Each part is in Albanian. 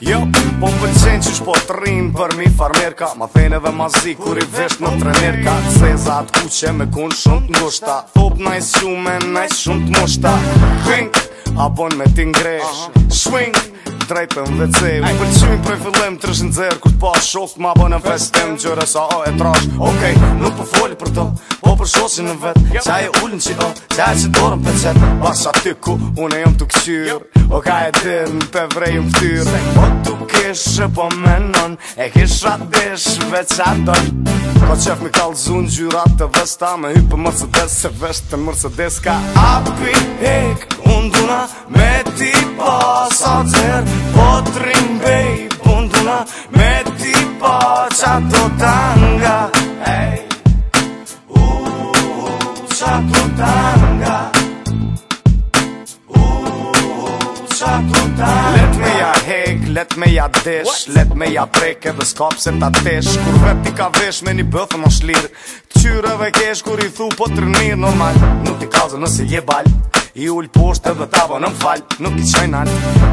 Jo, po më përqenë që shpo të rrinë për mi farmerka Ma thejnë edhe ma zi kur i vesht në trenerka Se za të ku që me kun shumë të ngushta Thop në shumë e në shumë të mushta Pink, abon me ti ngresh Shwing, drejt për më dhe ce U përqenë për e fillem të rëshë në zërë Kur të pa shokë ma bënë në festem Gjore sa o e trash Okej, okay, nuk për po foli për të shosin në vet qa e ullin që o, qa e që dorën për qëtë Pas a ty ku, une jëm të këqyr O ka e dirën për vrej u këtyr O po tu kishë po menon E kishë atësh veç atër Ko qef me kalë zun gjyrat të vesta, Me hypë për mërësëtës se vësht të mërësëtës ka Api hek unë duna me ti pas a dherë Po të bej punë duna me ti pas a dherë kontanga Let me ja hek, let me ja desh What? Let me ja break edhe skap se ta tesh Kur vet ti ka vesh me një bëthë më shlir Qyrëve kesh kur i thu po të Normal, nuk ti kalzë nëse je balj I ullë poshtë edhe tavo në mfalë Nuk i qaj nani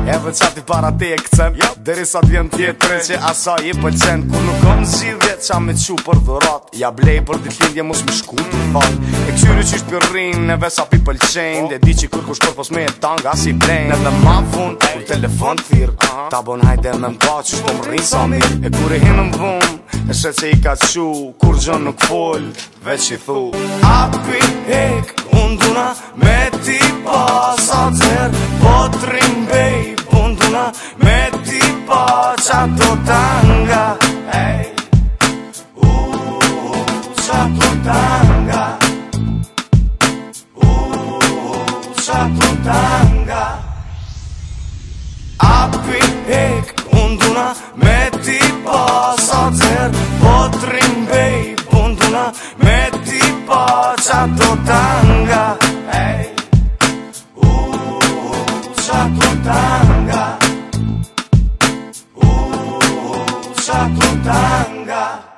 E vëqati para te e këcen yep. Jo. Deri sa të vjen tjetërin që asa i pëllqen Kur nuk kom zhidhje qa me qu për dhurat Ja blej për dit lindje mos më shku të mm. fal E këtyri që ishtë pyrrin e vesa pi pëllqen oh. Po. Dhe di që kur kur shkor pos me e tanga si blen Në dhe ma vun hey. kur telefon t'hirë uh -huh. Ta bon hajde me mba që shtë më rrin sa mir E kur e hinë më vun E shre që i ka qu Kur gjën nuk fol Veq i thu Api hek me ti sa cer Po të rimbej punduna Me ti pa qa të tanga Hey, u, uh, qa të tanga U, uh, qa të tanga Api hek punduna Me ti pa sa cer Po të rimbej punduna Me ti pa qa të tanga Sacotanga, oh, Sacotanga.